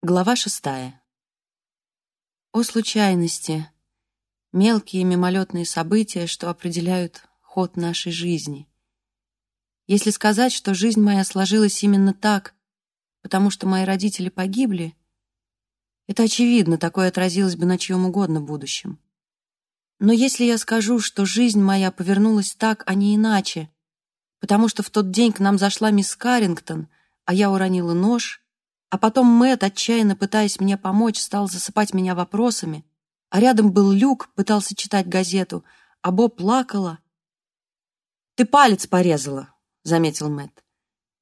Глава шестая. О случайности, мелкие мимолетные события, что определяют ход нашей жизни. Если сказать, что жизнь моя сложилась именно так, потому что мои родители погибли, это очевидно, такое отразилось бы на чьем угодно будущем. Но если я скажу, что жизнь моя повернулась так, а не иначе, потому что в тот день к нам зашла мисс Каррингтон, а я уронила нож, а потом Мэтт, отчаянно пытаясь мне помочь, стал засыпать меня вопросами, а рядом был Люк, пытался читать газету, а Бо плакала. «Ты палец порезала», — заметил Мэтт.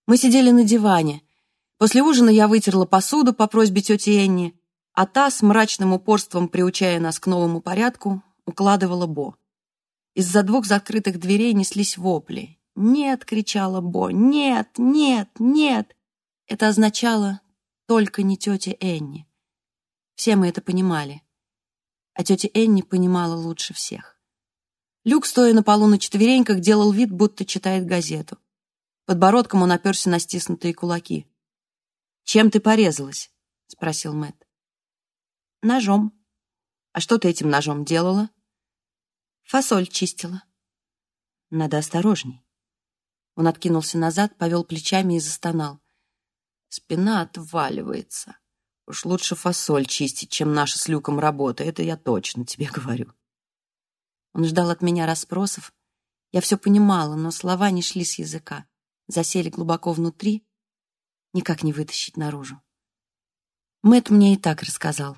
Мы сидели на диване. После ужина я вытерла посуду по просьбе тети Энни, а та, с мрачным упорством приучая нас к новому порядку, укладывала Бо. Из-за двух закрытых дверей неслись вопли. «Нет!» — кричала Бо. «Нет! Нет! Нет!» Это означало только не тетя Энни. Все мы это понимали. А тетя Энни понимала лучше всех. Люк, стоя на полу на четвереньках, делал вид, будто читает газету. Подбородком он оперся на стиснутые кулаки. «Чем ты порезалась?» — спросил Мэтт. «Ножом». «А что ты этим ножом делала?» «Фасоль чистила». «Надо осторожней». Он откинулся назад, повел плечами и застонал. Спина отваливается. Уж лучше фасоль чистить, чем наша с Люком работа, это я точно тебе говорю. Он ждал от меня расспросов. Я все понимала, но слова не шли с языка. Засели глубоко внутри, никак не вытащить наружу. Мэт мне и так рассказал.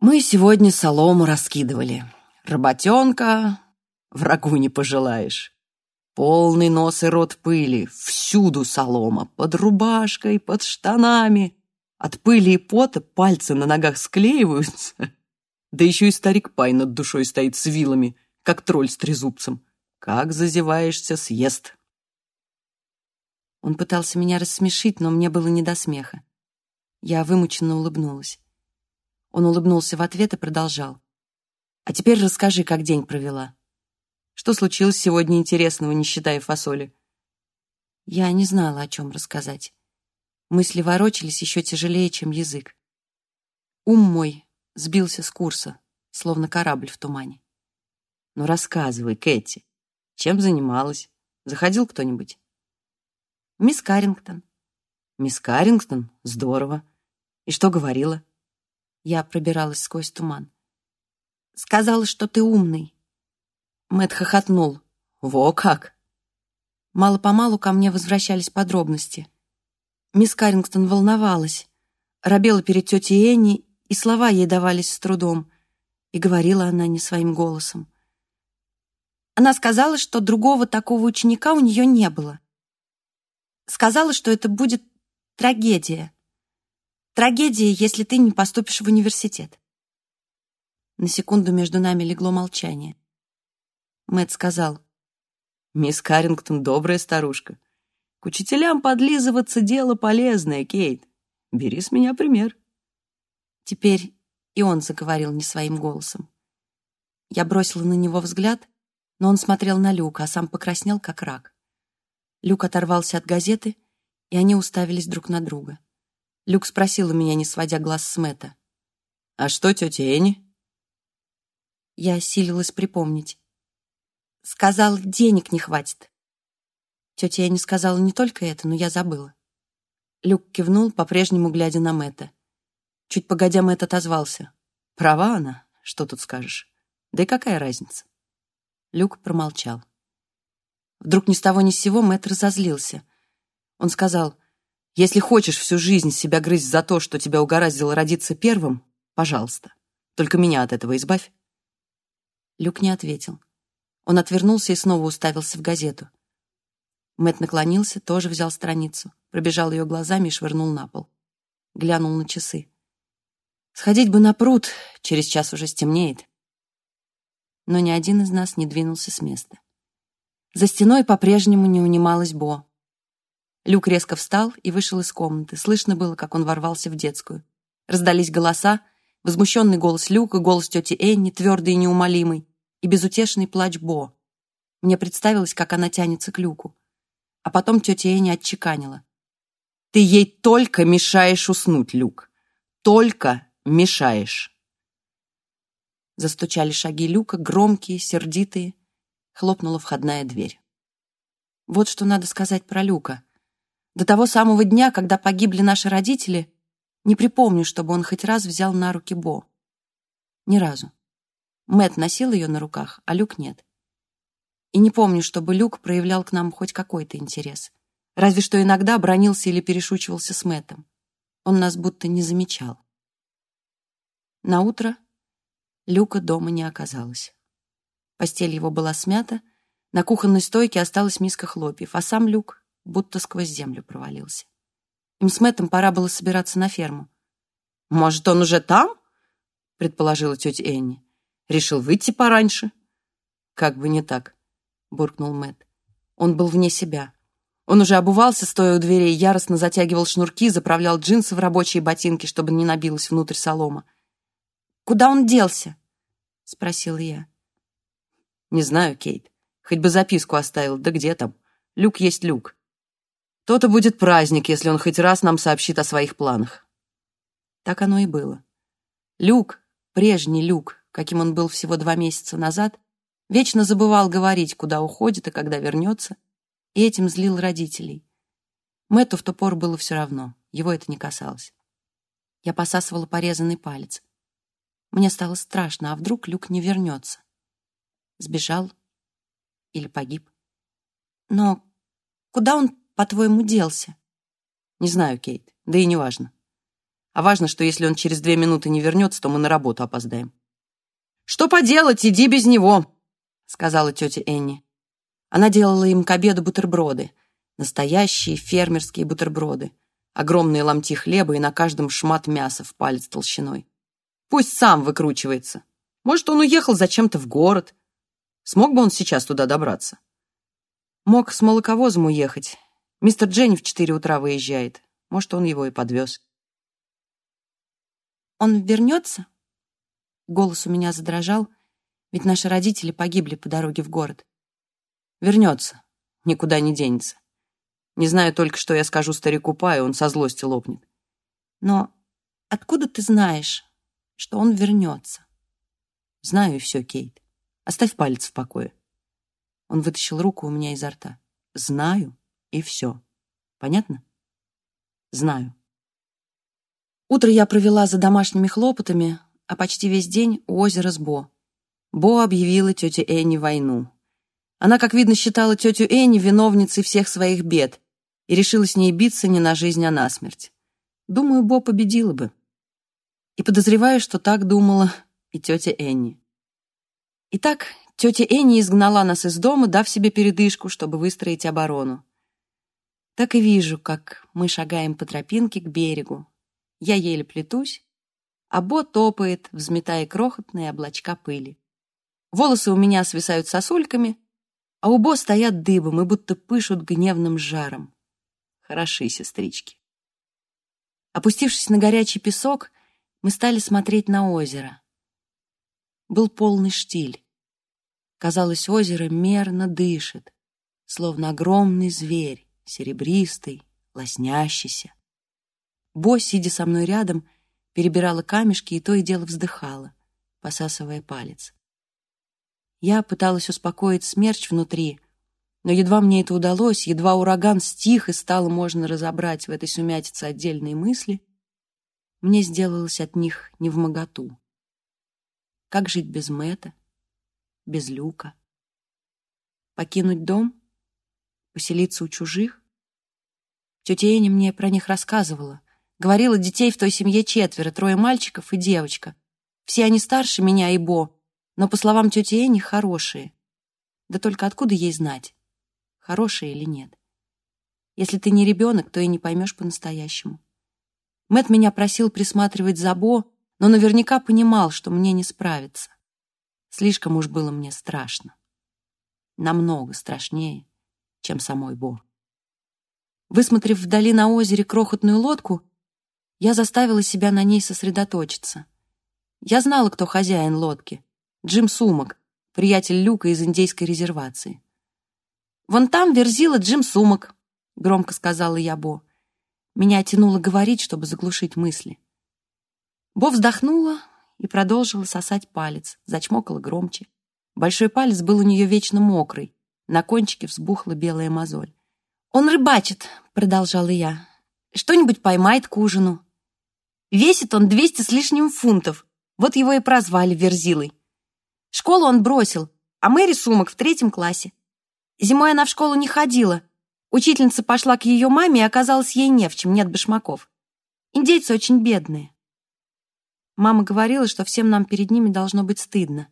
Мы сегодня солому раскидывали. Работенка, врагу не пожелаешь. Полный нос и рот пыли, всюду солома, под рубашкой, под штанами. От пыли и пота пальцы на ногах склеиваются. Да еще и старик Пай над душой стоит с вилами, как тролль с трезубцем. Как зазеваешься, съест. Он пытался меня рассмешить, но мне было не до смеха. Я вымученно улыбнулась. Он улыбнулся в ответ и продолжал. «А теперь расскажи, как день провела». Что случилось сегодня интересного, не считая фасоли?» Я не знала, о чем рассказать. Мысли ворочались еще тяжелее, чем язык. Ум мой сбился с курса, словно корабль в тумане. «Ну, рассказывай, Кэти, чем занималась? Заходил кто-нибудь?» «Мисс Каррингтон». «Мисс Каррингтон? Здорово. И что говорила?» Я пробиралась сквозь туман. «Сказала, что ты умный, Мэт хохотнул. «Во как!» Мало-помалу ко мне возвращались подробности. Мисс Каррингтон волновалась, робела перед тетей Энни, и слова ей давались с трудом, и говорила она не своим голосом. Она сказала, что другого такого ученика у нее не было. Сказала, что это будет трагедия. Трагедия, если ты не поступишь в университет. На секунду между нами легло молчание. Мэт сказал. «Мисс Каррингтон добрая старушка. К учителям подлизываться дело полезное, Кейт. Бери с меня пример». Теперь и он заговорил не своим голосом. Я бросила на него взгляд, но он смотрел на Люка, а сам покраснел, как рак. Люк оторвался от газеты, и они уставились друг на друга. Люк спросил у меня, не сводя глаз с Мэтта. «А что тетя Энни?» Я силилась припомнить. Сказал, денег не хватит. Тетя не сказала не только это, но я забыла. Люк кивнул, по-прежнему глядя на Мэтта. Чуть погодя, Мэтт отозвался. «Права она, что тут скажешь? Да и какая разница?» Люк промолчал. Вдруг ни с того ни с сего Мэтт разозлился. Он сказал, «Если хочешь всю жизнь себя грызть за то, что тебя угораздило родиться первым, пожалуйста, только меня от этого избавь». Люк не ответил. Он отвернулся и снова уставился в газету. Мэт наклонился, тоже взял страницу, пробежал ее глазами и швырнул на пол. Глянул на часы. Сходить бы на пруд, через час уже стемнеет. Но ни один из нас не двинулся с места. За стеной по-прежнему не унималась Бо. Люк резко встал и вышел из комнаты. Слышно было, как он ворвался в детскую. Раздались голоса, возмущенный голос Люка, голос тети Энни, твердый и неумолимый и безутешный плач Бо. Мне представилось, как она тянется к люку. А потом тетя Эня отчеканила. Ты ей только мешаешь уснуть, Люк. Только мешаешь. Застучали шаги Люка, громкие, сердитые. Хлопнула входная дверь. Вот что надо сказать про Люка. До того самого дня, когда погибли наши родители, не припомню, чтобы он хоть раз взял на руки Бо. Ни разу. Мэт носил ее на руках, а Люк нет. И не помню, чтобы Люк проявлял к нам хоть какой-то интерес. Разве что иногда бронился или перешучивался с Мэтом. Он нас будто не замечал. На утро Люка дома не оказалось. Постель его была смята, на кухонной стойке осталась миска хлопьев, а сам Люк будто сквозь землю провалился. Им с Мэттом пора было собираться на ферму. «Может, он уже там?» — предположила тетя Энни. «Решил выйти пораньше?» «Как бы не так», — буркнул Мэтт. Он был вне себя. Он уже обувался, стоя у дверей, яростно затягивал шнурки, заправлял джинсы в рабочие ботинки, чтобы не набилась внутрь солома. «Куда он делся?» — спросила я. «Не знаю, Кейт. Хоть бы записку оставил, да где там? Люк есть люк. То-то будет праздник, если он хоть раз нам сообщит о своих планах». Так оно и было. Люк, прежний Люк, каким он был всего два месяца назад, вечно забывал говорить, куда уходит и когда вернется, и этим злил родителей. Мэтту в ту пору было все равно, его это не касалось. Я посасывала порезанный палец. Мне стало страшно, а вдруг Люк не вернется? Сбежал или погиб? Но куда он, по-твоему, делся? Не знаю, Кейт, да и не важно. А важно, что если он через две минуты не вернется, то мы на работу опоздаем. «Что поделать, иди без него», — сказала тетя Энни. Она делала им к обеду бутерброды. Настоящие фермерские бутерброды. Огромные ломти хлеба и на каждом шмат мяса в палец толщиной. Пусть сам выкручивается. Может, он уехал зачем-то в город. Смог бы он сейчас туда добраться? Мог с молоковозом уехать. Мистер Дженни в четыре утра выезжает. Может, он его и подвез. «Он вернется?» Голос у меня задрожал, ведь наши родители погибли по дороге в город. «Вернется. Никуда не денется. Не знаю только, что я скажу старику Паю, он со злости лопнет. Но откуда ты знаешь, что он вернется. Знаю и все, Кейт. Оставь палец в покое. Он вытащил руку у меня изо рта. Знаю и все. Понятно? Знаю. Утро я провела за домашними хлопотами, а почти весь день у озера с Бо. Бо объявила тете Энни войну. Она, как видно, считала тетю Энни виновницей всех своих бед и решила с ней биться не на жизнь, а на смерть. Думаю, Бо победила бы и подозреваю, что так думала и тетя Энни. Итак, тетя Энни изгнала нас из дома, дав себе передышку, чтобы выстроить оборону. Так и вижу, как мы шагаем по тропинке к берегу. Я еле плетусь, а Бо топает, взметая крохотные облачка пыли. Волосы у меня свисают сосульками, а у Бо стоят дыбом и будто пышут гневным жаром. Хороши сестрички. Опустившись на горячий песок, мы стали смотреть на озеро. Был полный штиль. Казалось, озеро мерно дышит, словно огромный зверь, серебристый, лоснящийся. Бо, сидя со мной рядом, перебирала камешки и то и дело вздыхала, посасывая палец. Я пыталась успокоить смерч внутри, но едва мне это удалось, едва ураган стих и стало можно разобрать в этой сумятице отдельные мысли — мне сделалось от них невмоготу. Как жить без Мэта, без Люка? Покинуть дом? Поселиться у чужих? Тетя Эня мне про них рассказывала. Говорила, детей в той семье четверо, трое мальчиков и девочка. Все они старше меня и Бо, но, по словам тети Эни, хорошие. Да только откуда ей знать, хорошие или нет? Если ты не ребенок, то и не поймешь по-настоящему. Мэт меня просил присматривать за Бо, но наверняка понимал, что мне не справиться. Слишком уж было мне страшно. Намного страшнее, чем самой Бо. Высмотрев вдали на озере крохотную лодку, я заставила себя на ней сосредоточиться. Я знала, кто хозяин лодки. Джим Сумок, приятель Люка из индейской резервации. «Вон там верзила Джим Сумок», — громко сказала я Бо. Меня тянуло говорить, чтобы заглушить мысли. Бо вздохнула и продолжила сосать палец, зачмокала громче. Большой палец был у нее вечно мокрый, на кончике взбухла белая мозоль. «Он рыбачит», — продолжала я. «Что-нибудь поймает к ужину. Весит он двести с лишним фунтов. Вот его и прозвали Верзилой. Школу он бросил, а Мэри Сумок в третьем классе. Зимой она в школу не ходила. Учительница пошла к ее маме, и оказалось ей не в чем, нет башмаков. Индейцы очень бедные. Мама говорила, что всем нам перед ними должно быть стыдно.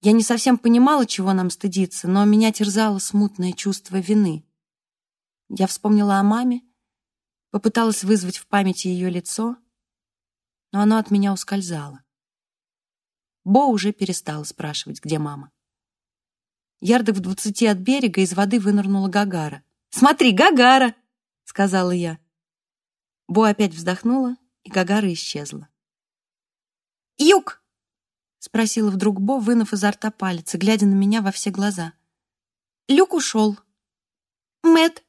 Я не совсем понимала, чего нам стыдиться, но меня терзало смутное чувство вины. Я вспомнила о маме, попыталась вызвать в памяти ее лицо, но оно от меня ускользало. Бо уже перестала спрашивать, где мама. Ярдок в двадцати от берега из воды вынырнула Гагара. «Смотри, Гагара!» — сказала я. Бо опять вздохнула, и Гагара исчезла. «Юг!» — спросила вдруг Бо, вынув изо рта палец и глядя на меня во все глаза. «Люк ушел. Мэт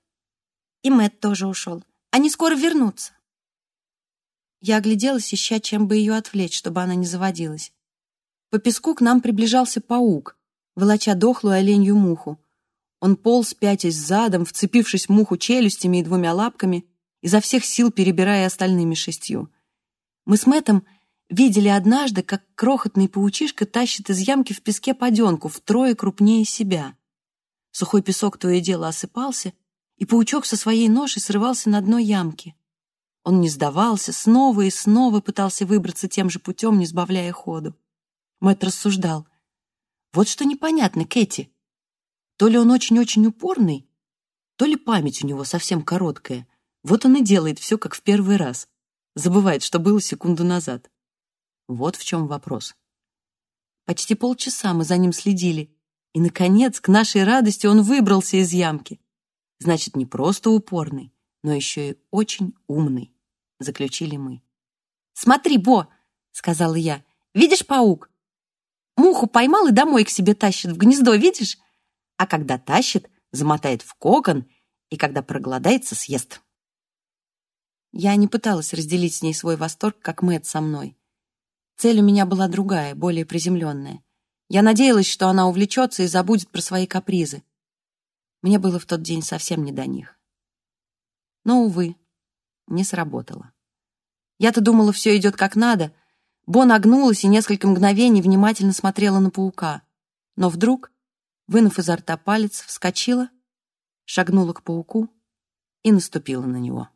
И Мэт тоже ушел. Они скоро вернутся». Я огляделась, ища, чем бы ее отвлечь, чтобы она не заводилась. По песку к нам приближался паук, волоча дохлую оленью муху. Он полз, пятясь задом, вцепившись в муху челюстями и двумя лапками, изо всех сил перебирая остальными шестью. Мы с Мэттом видели однажды, как крохотный паучишка тащит из ямки в песке поденку втрое крупнее себя. Сухой песок то и дело осыпался, и паучок со своей ношей срывался на дно ямки. Он не сдавался, снова и снова пытался выбраться тем же путем, не сбавляя ходу. Мэтт рассуждал. «Вот что непонятно, Кэти. То ли он очень-очень упорный, то ли память у него совсем короткая. Вот он и делает все, как в первый раз. Забывает, что было секунду назад. Вот в чем вопрос. Почти полчаса мы за ним следили, и, наконец, к нашей радости он выбрался из ямки. Значит, не просто упорный, но еще и очень умный, заключили мы. «Смотри, Бо!» — сказала я. «Видишь паук? Муху поймал и домой к себе тащит в гнездо, видишь? А когда тащит, замотает в кокон, и когда проголодается, съест». Я не пыталась разделить с ней свой восторг, как Мэтт со мной. Цель у меня была другая, более приземленная. Я надеялась, что она увлечется и забудет про свои капризы. Мне было в тот день совсем не до них. Но, увы, не сработало. Я-то думала, все идет как надо. Бо нагнулась и несколько мгновений внимательно смотрела на паука. Но вдруг, вынув изо рта палец, вскочила, шагнула к пауку и наступила на него.